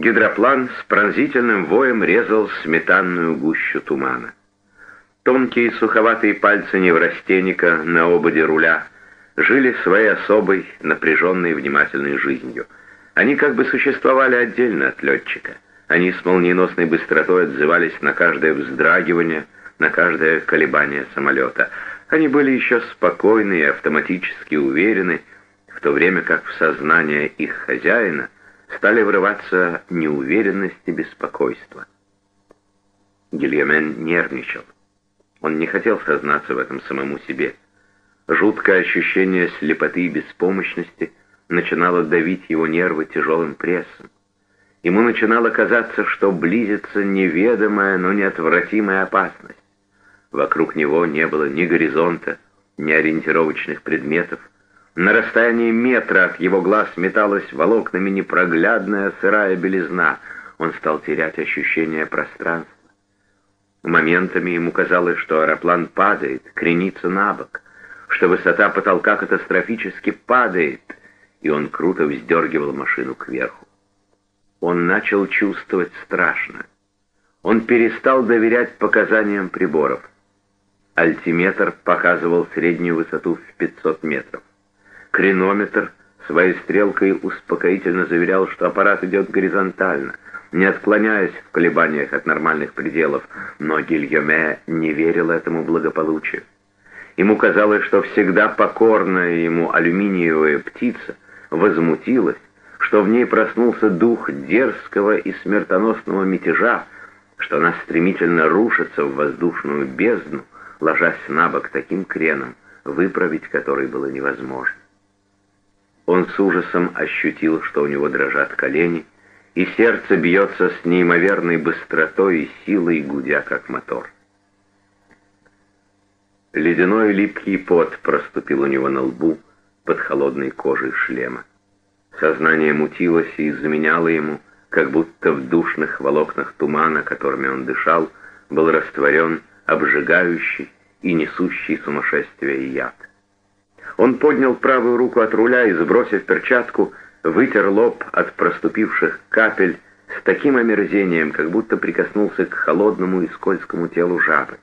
Гидроплан с пронзительным воем резал сметанную гущу тумана. Тонкие суховатые пальцы неврастенника на ободе руля жили своей особой, напряженной внимательной жизнью. Они как бы существовали отдельно от летчика. Они с молниеносной быстротой отзывались на каждое вздрагивание, на каждое колебание самолета. Они были еще спокойны и автоматически уверены, в то время как в сознание их хозяина стали врываться неуверенность и беспокойство. Гильомен нервничал. Он не хотел сознаться в этом самому себе. Жуткое ощущение слепоты и беспомощности начинало давить его нервы тяжелым прессом. Ему начинало казаться, что близится неведомая, но неотвратимая опасность. Вокруг него не было ни горизонта, ни ориентировочных предметов. На расстоянии метра от его глаз металась волокнами непроглядная сырая белизна. Он стал терять ощущение пространства. Моментами ему казалось, что аэроплан падает, кренится на бок, что высота потолка катастрофически падает, и он круто вздергивал машину кверху. Он начал чувствовать страшно. Он перестал доверять показаниям приборов. Альтиметр показывал среднюю высоту в 500 метров. Кренометр своей стрелкой успокоительно заверял, что аппарат идет горизонтально, не отклоняясь в колебаниях от нормальных пределов, но Гильоме не верил этому благополучию. Ему казалось, что всегда покорная ему алюминиевая птица возмутилась, что в ней проснулся дух дерзкого и смертоносного мятежа, что она стремительно рушится в воздушную бездну, ложась на бок таким креном, выправить который было невозможно. Он с ужасом ощутил, что у него дрожат колени, и сердце бьется с неимоверной быстротой и силой, гудя как мотор. Ледяной липкий пот проступил у него на лбу под холодной кожей шлема. Сознание мутилось и заменяло ему, как будто в душных волокнах тумана, которыми он дышал, был растворен обжигающий и несущий сумасшествие яд. Он поднял правую руку от руля и, сбросив перчатку, вытер лоб от проступивших капель с таким омерзением, как будто прикоснулся к холодному и скользкому телу жабы.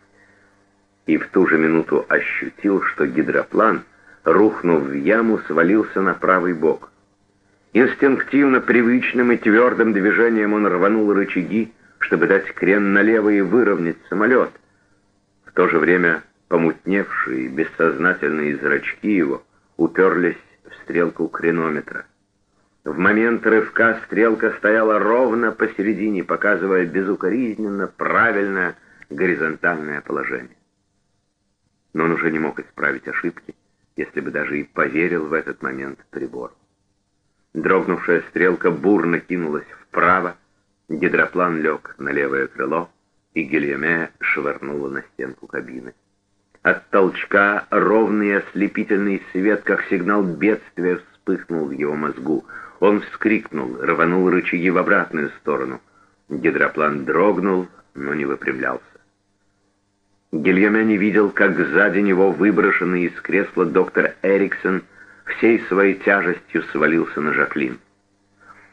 И в ту же минуту ощутил, что гидроплан, рухнув в яму, свалился на правый бок — Инстинктивно привычным и твердым движением он рванул рычаги, чтобы дать крен налево и выровнять самолет. В то же время помутневшие, бессознательные зрачки его уперлись в стрелку кренометра. В момент рывка стрелка стояла ровно посередине, показывая безукоризненно правильное горизонтальное положение. Но он уже не мог исправить ошибки, если бы даже и поверил в этот момент прибору. Дрогнувшая стрелка бурно кинулась вправо, гидроплан лег на левое крыло, и Гильоме швырнула на стенку кабины. От толчка ровный ослепительный свет, как сигнал бедствия, вспыхнул в его мозгу. Он вскрикнул, рванул рычаги в обратную сторону. Гидроплан дрогнул, но не выпрямлялся. Гильоме не видел, как сзади него выброшенный из кресла доктор Эриксон — всей своей тяжестью свалился на Жаклин.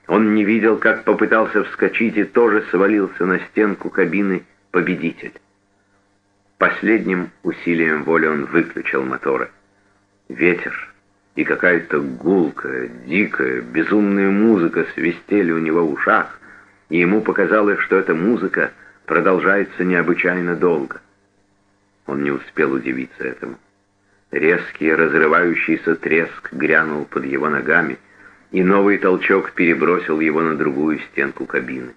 Он не видел, как попытался вскочить и тоже свалился на стенку кабины победитель. Последним усилием воли он выключил моторы. Ветер и какая-то гулкая, дикая, безумная музыка свистели у него в ушах, и ему показалось, что эта музыка продолжается необычайно долго. Он не успел удивиться этому. Резкий, разрывающийся треск грянул под его ногами, и новый толчок перебросил его на другую стенку кабины.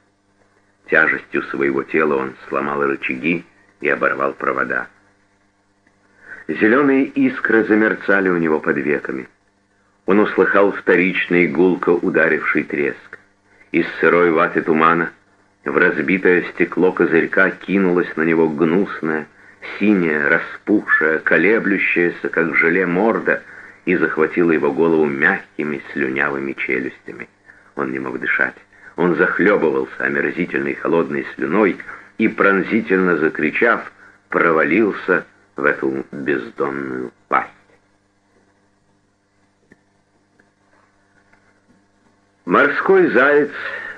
Тяжестью своего тела он сломал рычаги и оборвал провода. Зеленые искры замерцали у него под веками. Он услыхал вторичный гулко ударивший треск. Из сырой ваты тумана в разбитое стекло козырька кинулось на него гнусное, синяя, распухшая, колеблющаяся, как желе морда, и захватила его голову мягкими слюнявыми челюстями. Он не мог дышать. Он захлебывался омерзительной холодной слюной и, пронзительно закричав, провалился в эту бездонную пасть. Морской заяц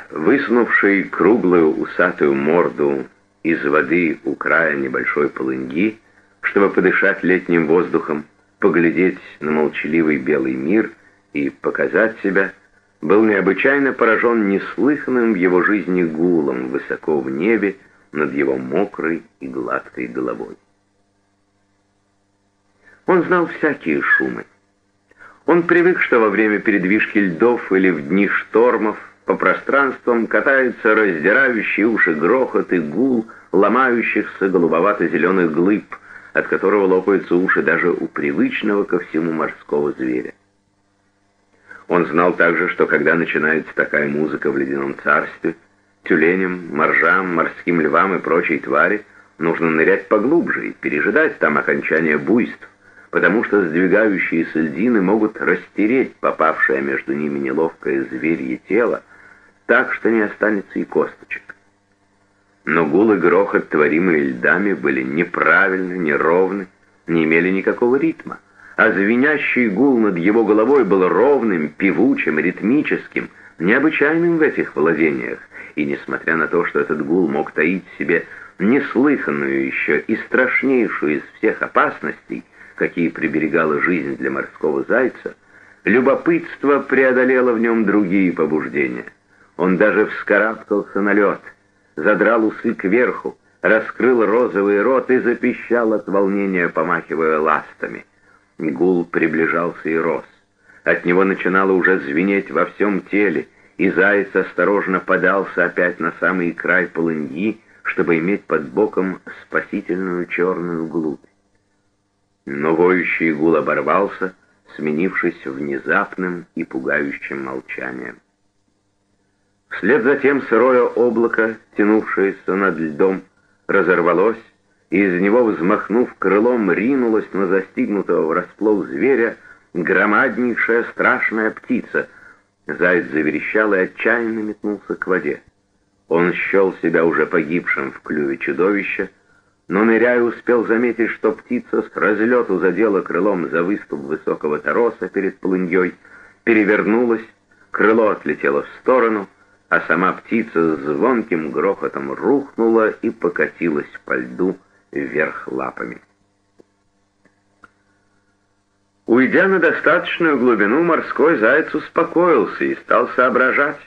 высунувший круглую усатую морду из воды у края небольшой полыньи, чтобы подышать летним воздухом, поглядеть на молчаливый белый мир и показать себя, был необычайно поражен неслыханным в его жизни гулом высоко в небе над его мокрой и гладкой головой. Он знал всякие шумы. Он привык, что во время передвижки льдов или в дни штормов по пространствам катается раздирающий уши грохот и гул ломающихся голубовато-зеленых глыб, от которого лопаются уши даже у привычного ко всему морского зверя. Он знал также, что когда начинается такая музыка в ледяном царстве, тюленям, моржам, морским львам и прочей твари нужно нырять поглубже и пережидать там окончание буйств, потому что сдвигающиеся льдины могут растереть попавшее между ними неловкое зверье тело, так что не останется и косточек. Но гул и грохот, творимые льдами, были неправильны, неровны, не имели никакого ритма, а звенящий гул над его головой был ровным, певучим, ритмическим, необычайным в этих владениях, и несмотря на то, что этот гул мог таить в себе неслыханную еще и страшнейшую из всех опасностей, какие приберегала жизнь для морского зайца, любопытство преодолело в нем другие побуждения. Он даже вскарабкался на лед, задрал усы кверху, раскрыл розовый рот и запищал от волнения, помахивая ластами. Гул приближался и рос. От него начинало уже звенеть во всем теле, и заяц осторожно подался опять на самый край полыньи, чтобы иметь под боком спасительную черную глубь. Но воющий гул оборвался, сменившись внезапным и пугающим молчанием. Вслед за тем сырое облако, тянувшееся над льдом, разорвалось, и из него, взмахнув крылом, ринулась на застигнутого врасплох зверя громаднейшая страшная птица. Заяц заверещал и отчаянно метнулся к воде. Он счел себя уже погибшим в клюве чудовища, но, ныряя, успел заметить, что птица с разлету задела крылом за выступ высокого тороса перед полыньей, перевернулась, крыло отлетело в сторону, а сама птица с звонким грохотом рухнула и покатилась по льду вверх лапами. Уйдя на достаточную глубину, морской заяц успокоился и стал соображать.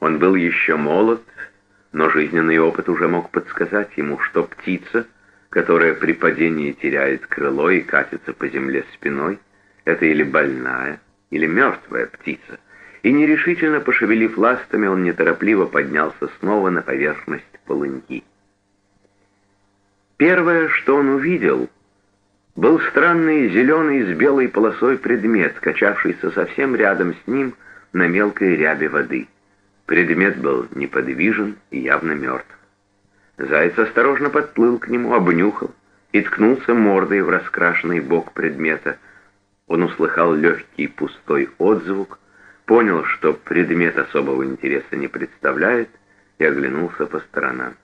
Он был еще молод, но жизненный опыт уже мог подсказать ему, что птица, которая при падении теряет крыло и катится по земле спиной, это или больная, или мертвая птица. И нерешительно пошевелив ластами, он неторопливо поднялся снова на поверхность полыньи. Первое, что он увидел, был странный зеленый с белой полосой предмет, качавшийся совсем рядом с ним на мелкой рябе воды. Предмет был неподвижен и явно мертв. Заяц осторожно подплыл к нему, обнюхал и ткнулся мордой в раскрашенный бок предмета. Он услыхал легкий пустой отзвук, понял, что предмет особого интереса не представляет, и оглянулся по сторонам.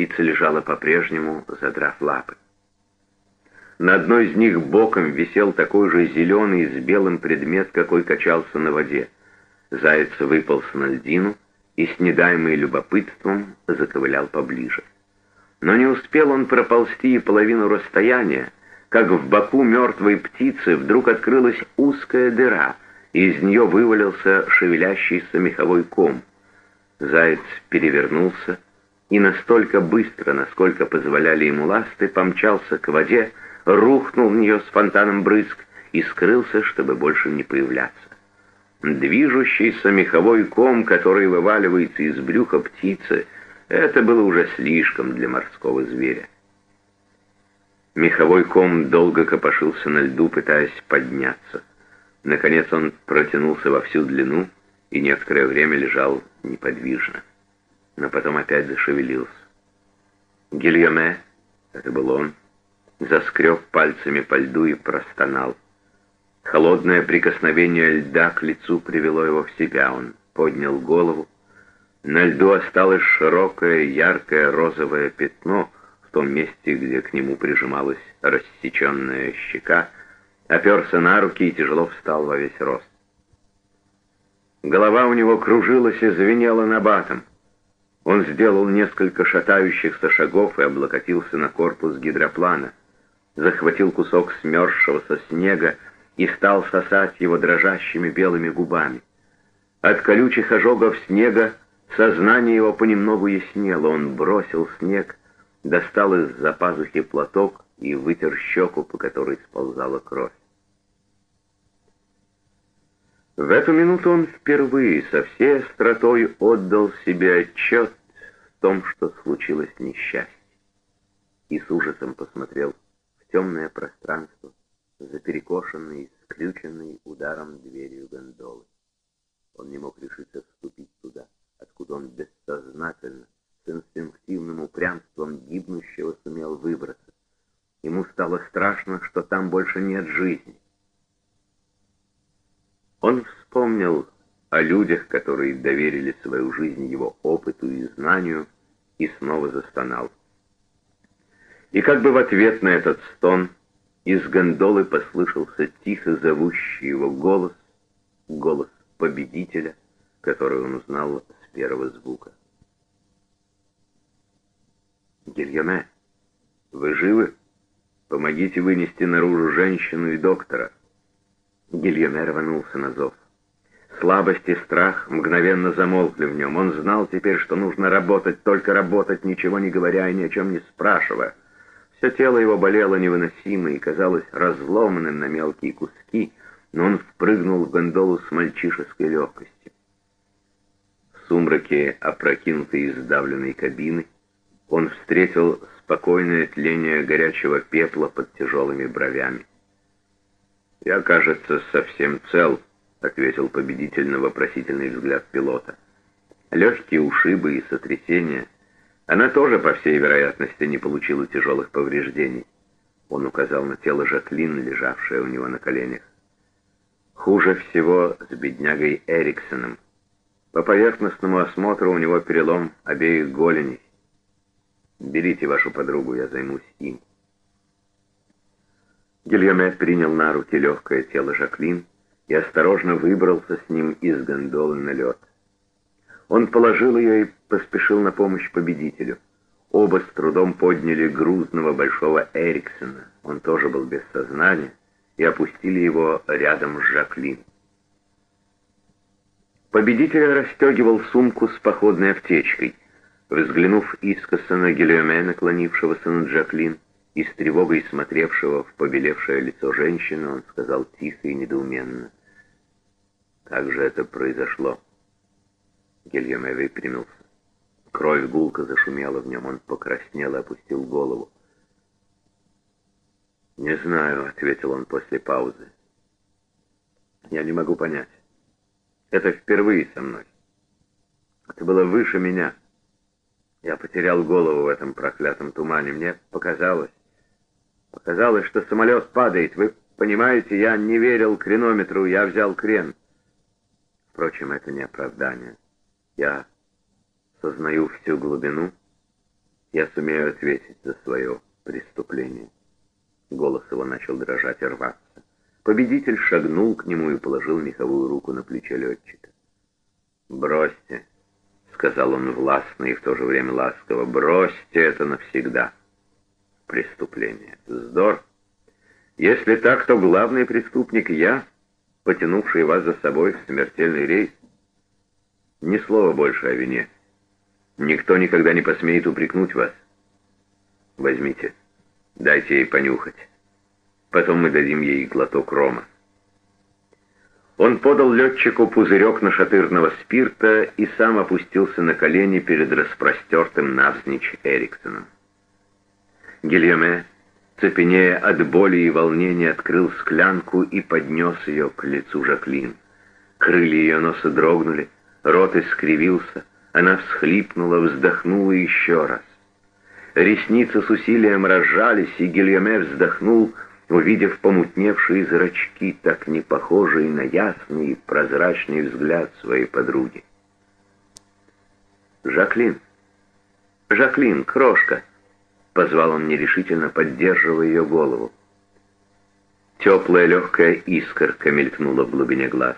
Птица лежала по-прежнему, задрав лапы. На одной из них боком висел такой же зеленый с белым предмет, какой качался на воде. Заяц выполз на льдину и, с недаемой любопытством, заковылял поближе. Но не успел он проползти и половину расстояния, как в боку мертвой птицы вдруг открылась узкая дыра, и из нее вывалился шевелящийся меховой ком. Заяц перевернулся и настолько быстро, насколько позволяли ему ласты, помчался к воде, рухнул в нее с фонтаном брызг и скрылся, чтобы больше не появляться. Движущийся меховой ком, который вываливается из брюха птицы, это было уже слишком для морского зверя. Меховой ком долго копошился на льду, пытаясь подняться. Наконец он протянулся во всю длину и некоторое время лежал неподвижно. Но потом опять зашевелился. Гильоме, это был он, заскреб пальцами по льду и простонал. Холодное прикосновение льда к лицу привело его в себя. Он поднял голову. На льду осталось широкое, яркое розовое пятно в том месте, где к нему прижималась рассеченная щека, оперся на руки и тяжело встал во весь рост. Голова у него кружилась и звенела набатом. Он сделал несколько шатающихся шагов и облокотился на корпус гидроплана, захватил кусок смерзшегося снега и стал сосать его дрожащими белыми губами. От колючих ожогов снега сознание его понемногу яснело. Он бросил снег, достал из-за пазухи платок и вытер щеку, по которой сползала кровь. В эту минуту он впервые со всей остротой отдал себе отчет том, что случилось несчастье, и с ужасом посмотрел в темное пространство, за перекошенной, сключенной ударом дверью гондолы. Он не мог решиться вступить туда, откуда он бессознательно, с инстинктивным упрямством гибнущего сумел выбраться. Ему стало страшно, что там больше нет жизни. Он вспомнил о людях, которые доверили свою жизнь его опыту и знанию, и снова застонал. И как бы в ответ на этот стон из гондолы послышался тихо зовущий его голос, голос победителя, который он узнал с первого звука. «Гильоме, вы живы? Помогите вынести наружу женщину и доктора». Гильоме рванулся на зов. Слабость и страх мгновенно замолкли в нем. Он знал теперь, что нужно работать, только работать, ничего не говоря и ни о чем не спрашивая. Все тело его болело невыносимо и казалось разломанным на мелкие куски, но он впрыгнул в гондолу с мальчишеской легкостью. В сумраке, опрокинутой и сдавленной кабины, он встретил спокойное тление горячего пепла под тяжелыми бровями. «Я, кажется, совсем цел», — ответил победитель на вопросительный взгляд пилота. «Легкие ушибы и сотрясения. Она тоже, по всей вероятности, не получила тяжелых повреждений». Он указал на тело Жаклин, лежавшее у него на коленях. Хуже всего с беднягой Эриксоном. По поверхностному осмотру у него перелом обеих голеней. Берите вашу подругу, я займусь им. Гильоме принял на руки легкое тело Жаклин и осторожно выбрался с ним из гондолы на лед. Он положил ее и поспешил на помощь победителю. Оба с трудом подняли грузного большого Эриксона, он тоже был без сознания, и опустили его рядом с Жаклин. Победитель расстегивал сумку с походной аптечкой. Взглянув искоса на Гильоме, наклонившегося над Жаклин, и с тревогой смотревшего в побелевшее лицо женщины, он сказал тихо и недоуменно. «Как же это произошло?» Гильоме выпрямился. Кровь гулко зашумела в нем, он покраснел и опустил голову. «Не знаю», — ответил он после паузы. «Я не могу понять. Это впервые со мной. Это было выше меня. Я потерял голову в этом проклятом тумане. Мне показалось, Показалось, что самолет падает. Вы понимаете, я не верил кренометру, я взял крен. Впрочем, это не оправдание. Я сознаю всю глубину. Я сумею ответить за свое преступление. Голос его начал дрожать и рваться. Победитель шагнул к нему и положил меховую руку на плечо летчика. «Бросьте», — сказал он властно и в то же время ласково, — «бросьте это навсегда» преступление. Вздор. Если так, то главный преступник я, потянувший вас за собой в смертельный рейс. Ни слова больше о вине. Никто никогда не посмеет упрекнуть вас. Возьмите, дайте ей понюхать. Потом мы дадим ей глоток рома. Он подал летчику пузырек нашатырного спирта и сам опустился на колени перед распростертым навзничь Эриксоном. Гильоме, цепенея от боли и волнения, открыл склянку и поднес ее к лицу Жаклин. Крылья ее носа дрогнули, рот искривился, она всхлипнула, вздохнула еще раз. Ресницы с усилием разжались, и Гильоме вздохнул, увидев помутневшие зрачки, так не похожие на ясный и прозрачный взгляд своей подруги. «Жаклин! Жаклин, крошка!» — позвал он нерешительно, поддерживая ее голову. Теплая легкая искорка мелькнула в глубине глаз.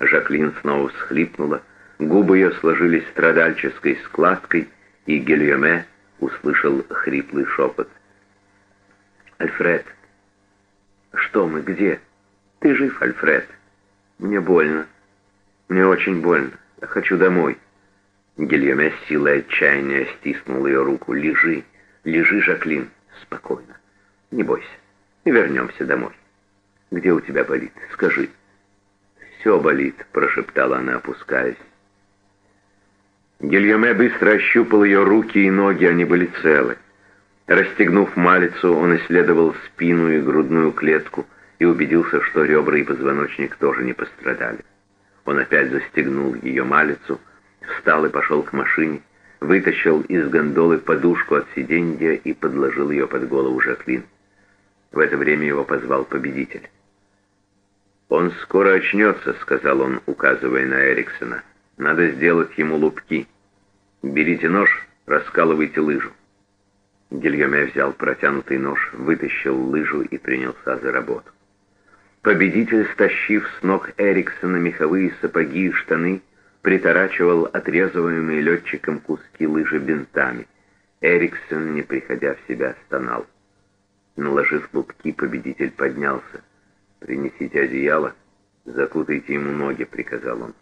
Жаклин снова всхлипнула, губы ее сложились страдальческой складкой, и Гильоме услышал хриплый шепот. «Альфред!» «Что мы, где?» «Ты жив, Альфред?» «Мне больно. Мне очень больно. Я хочу домой». Гильоме с силой отчаяния стиснул ее руку. «Лежи, лежи, Жаклин, спокойно. Не бойся. Вернемся домой. Где у тебя болит? Скажи». «Все болит», — прошептала она, опускаясь. Гильоме быстро ощупал ее руки и ноги, они были целы. Расстегнув малицу, он исследовал спину и грудную клетку и убедился, что ребра и позвоночник тоже не пострадали. Он опять застегнул ее малицу, встал и пошел к машине, вытащил из гондолы подушку от сиденья и подложил ее под голову Жаклин. В это время его позвал победитель. «Он скоро очнется», — сказал он, указывая на Эриксона. «Надо сделать ему лупки. Берите нож, раскалывайте лыжу». Гильоме взял протянутый нож, вытащил лыжу и принялся за работу. Победитель, стащив с ног Эриксона меховые сапоги и штаны, приторачивал отрезываемые летчиком куски лыжи бинтами. Эриксон, не приходя в себя, стонал. Наложив лупки, победитель поднялся. «Принесите одеяло, закутайте ему ноги», — приказал он.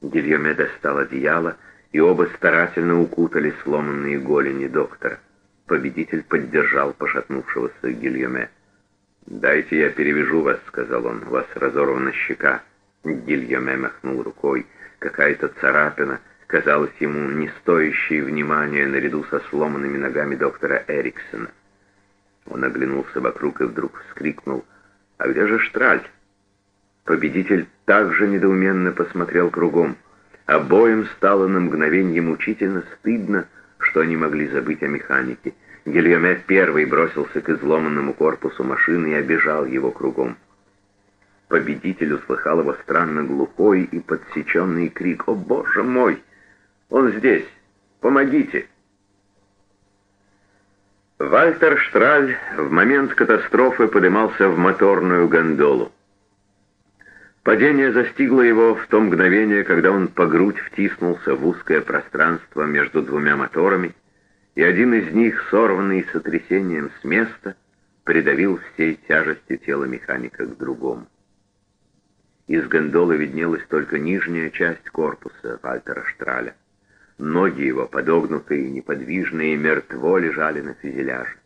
Гильоме достал одеяло, и оба старательно укутали сломанные голени доктора. Победитель поддержал пошатнувшегося Гильоме. «Дайте я перевяжу вас», — сказал он. «У вас разорвана щека». Гильоме махнул рукой. Какая-то царапина казалась ему не стоящей внимания наряду со сломанными ногами доктора Эриксона. Он оглянулся вокруг и вдруг вскрикнул. «А где же Штраль?» Победитель также недоуменно посмотрел кругом. Обоим стало на мгновение мучительно стыдно, что они могли забыть о механике. Гильоме первый бросился к изломанному корпусу машины и обежал его кругом. Победитель услыхал его странно глухой и подсеченный крик «О, Боже мой! Он здесь! Помогите!» Вальтер Штраль в момент катастрофы поднимался в моторную гондолу. Падение застигло его в то мгновение, когда он по грудь втиснулся в узкое пространство между двумя моторами, и один из них, сорванный сотрясением с места, придавил всей тяжестью тела механика к другому. Из гондолы виднелась только нижняя часть корпуса Вальтера Штраля. Ноги его, подогнутые, неподвижные, мертво лежали на фюзеляже.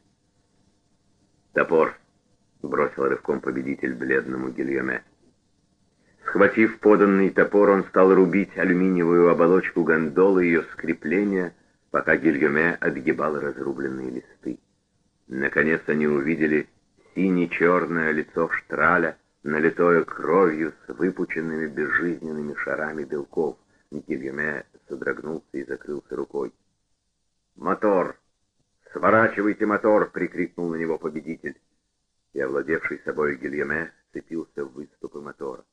«Топор!» — бросил рывком победитель бледному Гильоме. Схватив поданный топор, он стал рубить алюминиевую оболочку гондолы и ее скрепления — пока Гильгоме отгибал разрубленные листы. Наконец они увидели сине-черное лицо Штраля, налитое кровью с выпученными безжизненными шарами белков. Гильгоме содрогнулся и закрылся рукой. «Мотор! Сворачивайте мотор!» — прикрикнул на него победитель. И, овладевший собой Гильоме, сцепился в выступы мотора.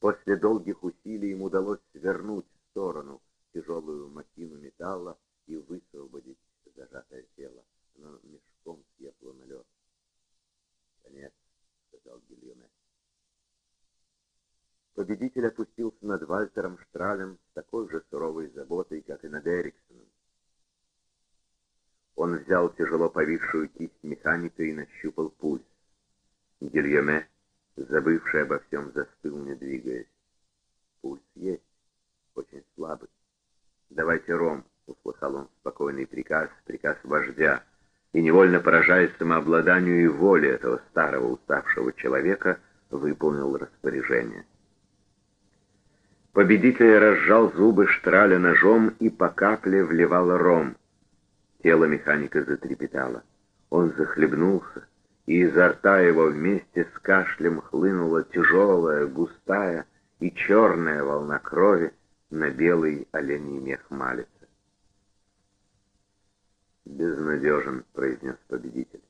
После долгих усилий ему удалось свернуть в сторону тяжелую махину металла, и высвободить зажатое тело. Оно мешком съехало на лед. «Конец», — сказал Гильоме. Победитель опустился над Вальтером Штралем с такой же суровой заботой, как и над Эриксоном. Он взял тяжело повисшую кисть механика и нащупал пульс. Гильоме, забывший обо всем, застыл, не двигаясь. Пульс есть, очень слабый. «Давайте ром», — услыхал он спокойный приказ, приказ вождя, и, невольно поражаясь самообладанию и воле этого старого уставшего человека, выполнил распоряжение. Победитель разжал зубы штраля ножом и по капле вливал ром. Тело механика затрепетало. Он захлебнулся, и изо рта его вместе с кашлем хлынула тяжелая, густая и черная волна крови на белый оленей мех малец. «Безнадежен», — произнес победитель.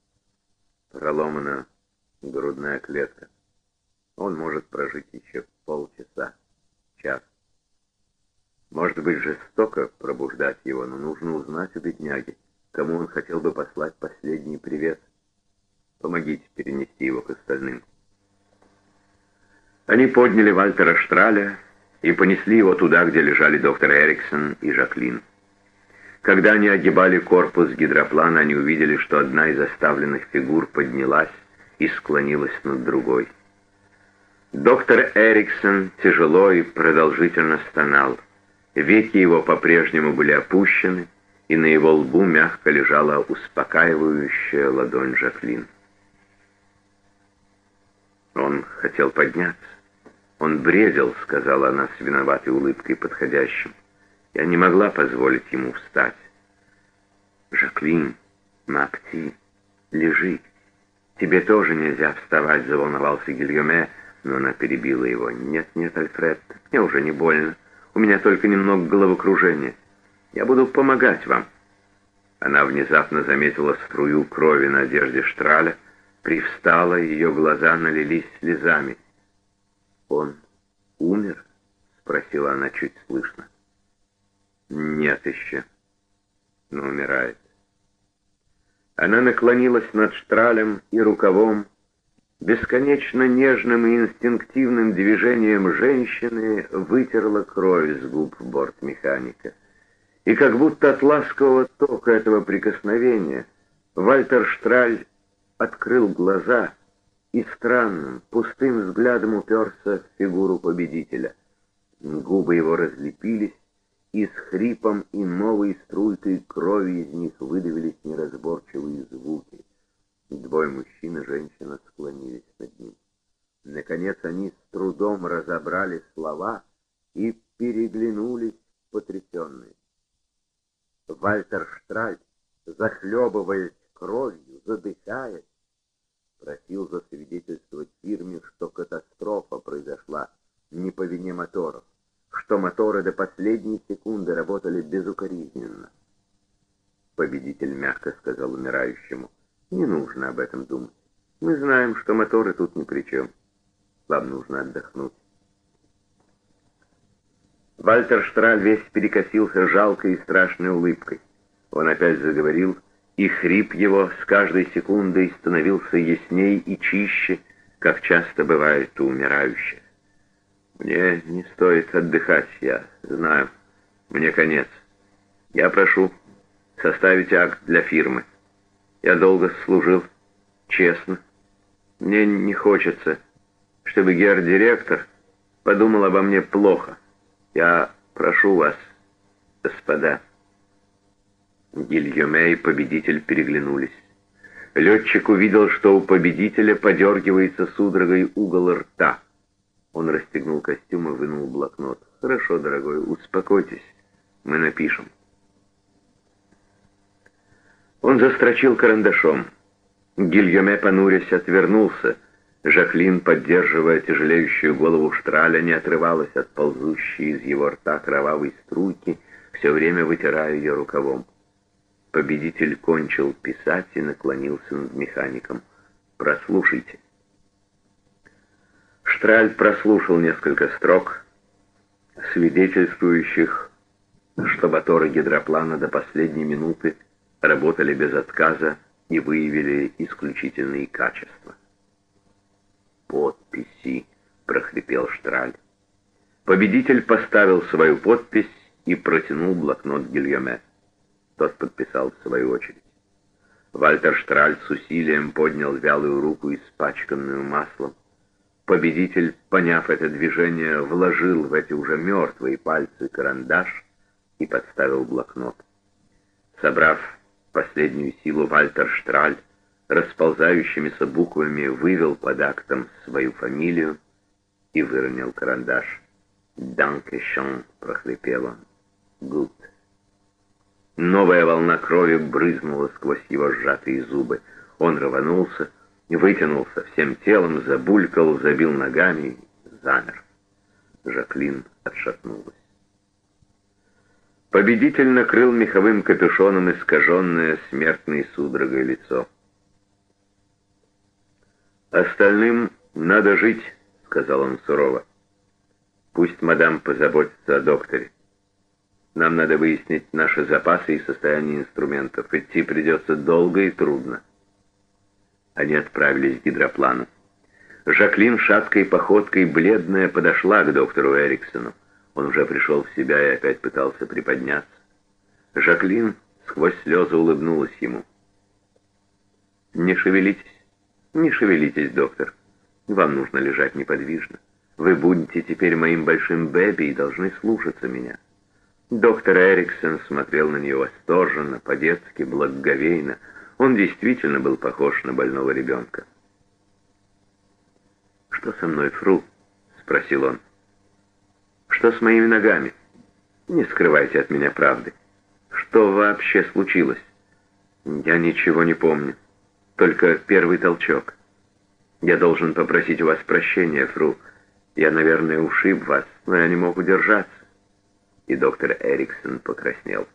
«Проломана грудная клетка. Он может прожить еще полчаса, час. Может быть, жестоко пробуждать его, но нужно узнать у бедняги, кому он хотел бы послать последний привет. Помогите перенести его к остальным». Они подняли Вальтера Штраля и понесли его туда, где лежали доктор Эриксон и Жаклин. Когда они огибали корпус гидроплана, они увидели, что одна из оставленных фигур поднялась и склонилась над другой. Доктор Эриксон тяжело и продолжительно стонал. Веки его по-прежнему были опущены, и на его лбу мягко лежала успокаивающая ладонь Жаклин. Он хотел подняться. Он бредил, сказала она с виноватой улыбкой подходящим. Я не могла позволить ему встать. «Жаклин, Макти, лежи. Тебе тоже нельзя вставать», — заволновался Гильоме, но она перебила его. «Нет, нет, Альфред, мне уже не больно. У меня только немного головокружения. Я буду помогать вам». Она внезапно заметила струю крови на одежде Штраля, привстала, ее глаза налились слезами. «Он умер?» — спросила она чуть слышно. «Нет еще, но умирает». Она наклонилась над штралем и рукавом, бесконечно нежным и инстинктивным движением женщины вытерла кровь с губ бортмеханика. И как будто от ласкового тока этого прикосновения Вальтер Штраль открыл глаза — и странным, пустым взглядом уперся в фигуру победителя. Губы его разлепились, и с хрипом и новой струйкой крови из них выдавились неразборчивые звуки. Двое мужчин и женщина склонились над ним. Наконец они с трудом разобрали слова и переглянулись потрясенные. Вальтер Штраль, захлебываясь кровью, задыхаясь, просил засвидетельствовать фирме, что катастрофа произошла не по вине моторов, что моторы до последней секунды работали безукоризненно. Победитель мягко сказал умирающему, «Не нужно об этом думать. Мы знаем, что моторы тут ни при чем. Вам нужно отдохнуть». Вальтер Штраль весь перекосился жалкой и страшной улыбкой. Он опять заговорил, и хрип его с каждой секундой становился ясней и чище, как часто бывает у умирающих. Мне не стоит отдыхать, я знаю. Мне конец. Я прошу составить акт для фирмы. Я долго служил, честно. Мне не хочется, чтобы гер-директор подумал обо мне плохо. Я прошу вас, господа. Гильоме и победитель переглянулись. Летчик увидел, что у победителя подергивается судорогой угол рта. Он расстегнул костюм и вынул блокнот. «Хорошо, дорогой, успокойтесь. Мы напишем». Он застрочил карандашом. Гильоме, понурясь, отвернулся. Жаклин, поддерживая тяжелеющую голову Штраля, не отрывалась от ползущей из его рта кровавой струйки, все время вытирая ее рукавом. Победитель кончил писать и наклонился над механиком. «Прослушайте». Штраль прослушал несколько строк, свидетельствующих, что моторы гидроплана до последней минуты работали без отказа и выявили исключительные качества. «Подписи», — прохрипел Штраль. Победитель поставил свою подпись и протянул блокнот Гильоме. Тот подписал в свою очередь. Вальтер Штраль с усилием поднял вялую руку, испачканную маслом. Победитель, поняв это движение, вложил в эти уже мертвые пальцы карандаш и подставил блокнот. Собрав последнюю силу, Вальтер Штраль расползающимися буквами вывел под актом свою фамилию и выронил карандаш. «Данке шон», — прохрипел он. «Гуд». Новая волна крови брызнула сквозь его сжатые зубы. Он рванулся, вытянулся всем телом, забулькал, забил ногами, замер. Жаклин отшатнулась. Победитель накрыл меховым капюшоном искаженное смертной судорогой лицо. «Остальным надо жить», — сказал он сурово. «Пусть мадам позаботится о докторе. Нам надо выяснить наши запасы и состояние инструментов. Идти придется долго и трудно. Они отправились к гидроплану. Жаклин шаткой походкой, бледная, подошла к доктору Эриксону. Он уже пришел в себя и опять пытался приподняться. Жаклин сквозь слезы улыбнулась ему. «Не шевелитесь, не шевелитесь, доктор. Вам нужно лежать неподвижно. Вы будете теперь моим большим бэби и должны слушаться меня». Доктор Эриксон смотрел на нее восторженно, по-детски, благоговейно. Он действительно был похож на больного ребенка. «Что со мной, Фру?» — спросил он. «Что с моими ногами? Не скрывайте от меня правды. Что вообще случилось? Я ничего не помню. Только первый толчок. Я должен попросить у вас прощения, Фру. Я, наверное, ушиб вас, но я не мог удержаться и доктор Эриксон покраснел.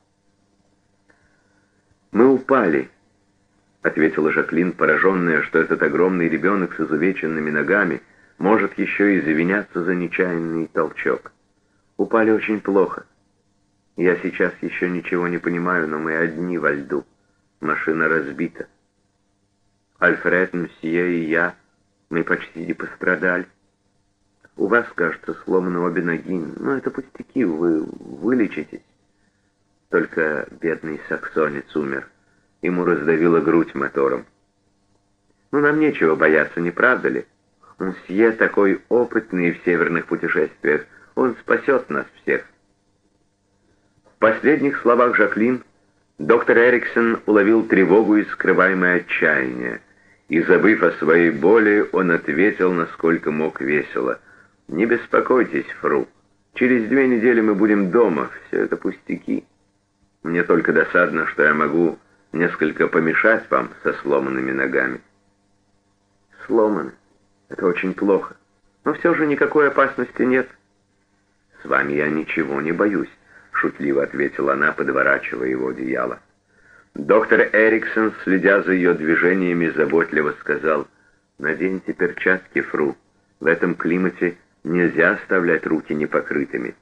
«Мы упали», — ответила Жаклин, пораженная, что этот огромный ребенок с изувеченными ногами может еще и завиняться за нечаянный толчок. «Упали очень плохо. Я сейчас еще ничего не понимаю, но мы одни во льду. Машина разбита. Альфред, Мсье и я, мы почти не пострадали. У вас, кажется, сломаны обе ноги, но это пустяки, вы вылечитесь. Только бедный саксонец умер. Ему раздавило грудь мотором. Ну, нам нечего бояться, не правда ли? Мсье такой опытный в северных путешествиях. Он спасет нас всех. В последних словах Жаклин доктор Эриксон уловил тревогу и скрываемое отчаяние. И, забыв о своей боли, он ответил, насколько мог весело — «Не беспокойтесь, Фру. Через две недели мы будем дома. Все это пустяки. Мне только досадно, что я могу несколько помешать вам со сломанными ногами». «Сломаны. Это очень плохо. Но все же никакой опасности нет». «С вами я ничего не боюсь», — шутливо ответила она, подворачивая его одеяло. Доктор Эриксон, следя за ее движениями, заботливо сказал, «Наденьте перчатки, Фру. В этом климате Нельзя оставлять руки непокрытыми.